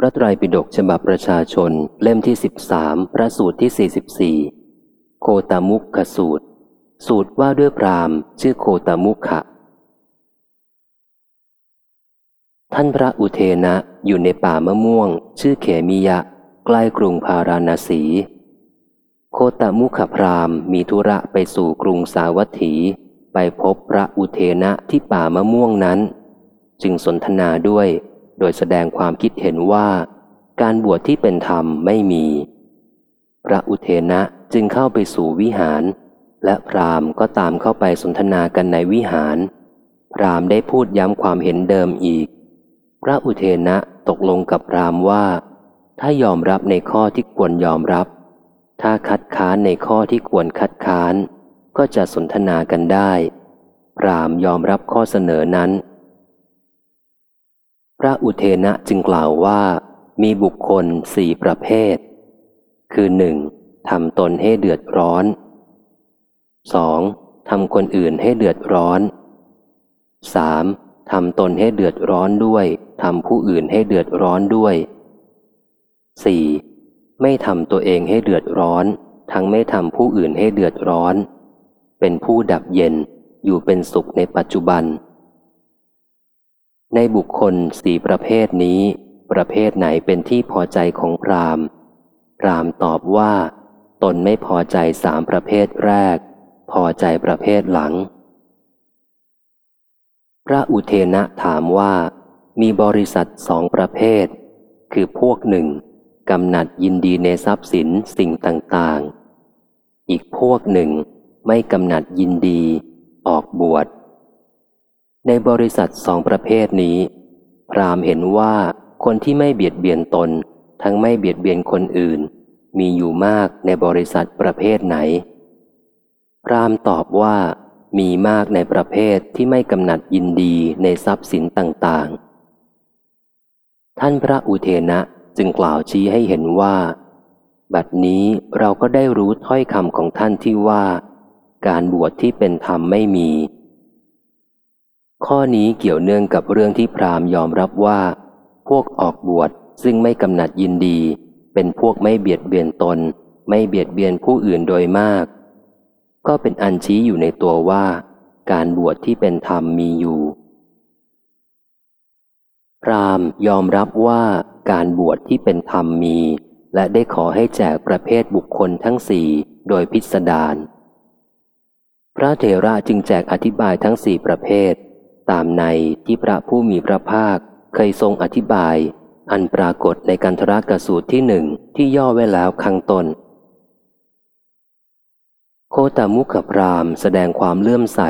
พระไตรปิฎกฉบับประชาชนเล่มที่สิบสามพระสูตรที่สี่สิบสี่โคตามุขขสูตร สูตรว่าด้วยพรามชื่อโคตามุขะท่านพระอุเทนะอยู่ในป่ามะม่วง ชื่อเขมิยะ ใกล้กรุงพาราณสี โคตามุขพรามมีธุระไปสู่กรุงสาวัตถี ไปพบพระอุเทนะที่ป่ามะม่วงนั้น จึงสนทนาด้วย โดยแสดงความคิดเห็นว่า การบวชที่เป็นธรรมไม่มี พระอุเทนะจึงเข้าไปสู่วิหาร และพราหมณ์ก็ตามเข้าไปสนทนากันในวิหาร พราหมณ์ได้พูดย้ำความเห็นเดิมอีก พระอุเทนะตกลงกับพราหมณ์ว่า ถ้ายอมรับในข้อที่ควรยอมรับ ถ้าคัดค้านในข้อที่ควรคัดค้าน ก็จะสนทนากันได้ พราหมณ์ยอมรับข้อเสนอนั้น พระอุเทนะจึงกล่าวว่า มีบุคคลสี่ประเภท คือหนึ่งทำตนให้เดือดร้อนสองทำคนอื่นให้เดือดร้อนสามทำตนให้เดือดร้อนด้วยทำผู้อื่นให้เดือดร้อนด้วยสี่ไม่ทำตัวเองให้เดือดร้อน ทั้งไม่ทำผู้อื่นให้เดือดร้อน เป็นผู้ดับเย็นอยู่เป็นสุขในปัจจุบัน ในบุคคลสี่ประเภทนี้ ประเภทไหนเป็นที่พอใจของพรามพรามตอบว่า ตนไม่พอใจสามประเภทแรก พอใจประเภทหลัง พระอุเทนะถามว่า มีบริษัทสองประเภท คือพวกหนึ่งกำหนัดยินดีในทรัพย์สินสิ่งต่าง ๆ อีกพวกหนึ่งไม่กำหนัดยินดี ออกบวช ในบริษัทสองประเภทนี้ พรามเห็นว่าคนที่ไม่เบียดเบียนตน ทั้งไม่เบียดเบียนคนอื่น มีอยู่มากในบริษัทประเภทไหน พรามตอบว่า มีมากในประเภทที่ไม่กำหนัดยินดีในทรัพย์สินต่างๆ ท่านพระอุเทนะจึงกล่าวชี้ให้เห็นว่า บัดนี้เราก็ได้รู้ถ้อยคำของท่านที่ว่า การบวชที่เป็นธรรมไม่มี ข้อนี้เกี่ยวเนื่องกับเรื่องที่พราหมณ์ยอมรับว่า พวกออกบวชซึ่งไม่กำหนัดยินดี เป็นพวกไม่เบียดเบียนตน ไม่เบียดเบียนผู้อื่นโดยมาก ก็เป็นอันชี้อยู่ในตัวว่า การบวชที่เป็นธรรมมีอยู่ พราหมณ์ยอมรับว่าการบวชที่เป็นธรรมมี และได้ขอให้แจกประเภทบุคคลทั้งสี่โดยพิสดารพระเถระจึงแจกอธิบายทั้งสี่ประเภท ตามในที่พระผู้มีพระภาคเคยทรงอธิบาย อันปรากฏในกันทรกสูตรที่หนึ่งที่ย่อไว้แล้วข้างตนโคตามุขพรามแสดงความเลื่อมใส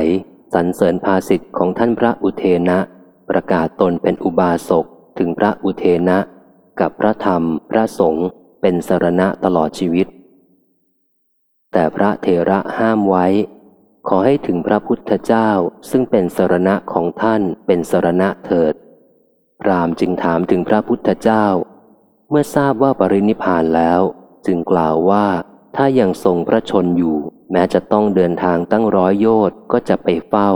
สรรเสริญภาสิทธิ์ของท่านพระอุเทนะ ประกาศตนเป็นอุบาสกถึงพระอุเทนะ กับพระธรรมพระสงฆ์เป็นสรณะตลอดชีวิต แต่พระเทระห้ามไว้ ขอให้ถึงพระพุทธเจ้าซึ่งเป็นสรณะของท่านเป็นสรณะเถิด พรามจึงถามถึงพระพุทธเจ้า เมื่อทราบว่าปรินิพานแล้ว จึงกล่าวว่าถ้ายังทรงพระชนอยู่ แม้จะต้องเดินทางตั้งร้อยโยชน์ก็จะไปเฝ้า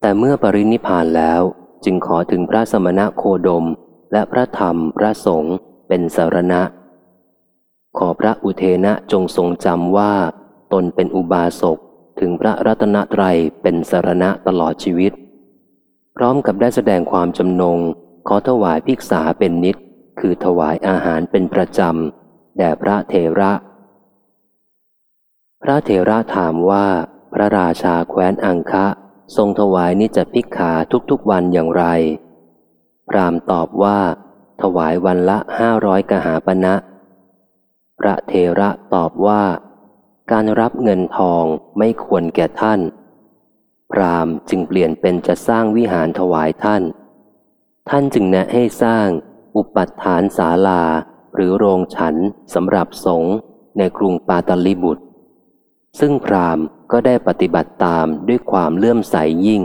แต่เมื่อปรินิพานแล้ว จึงขอถึงพระสมณะโคดม และพระธรรมพระสงฆ์เป็นสารณะ ขอพระอุเทนะจงทรงจำว่า ตนเป็นอุบาสก ถึงพระรัตนตรัยเป็นสารณะตลอดชีวิต พร้อมกับได้แสดงความจำนง ขอถวายภิกษาเป็นนิด คือถวายอาหารเป็นประจำแด่พระเทระ พระเทระถามว่า พระราชาแคว้นอังคะ ทรงถวายนิจภิกขาทุกๆวันอย่างไร พรามตอบว่า ถวายวันละห้าร้อยกหาปณะนะพระเทระตอบว่า การรับเงินทองไม่ควรแก่ท่าน พรามจึงเปลี่ยนเป็นจะสร้างวิหารถวายท่าน ท่านจึงแนะให้สร้างอุปัฏฐานศาลา หรือโรงฉันสำหรับสงฆ์ในกรุงปาตลิบุตร ซึ่งพรามก็ได้ปฏิบัติตามด้วยความเลื่อมใสยยิ่ง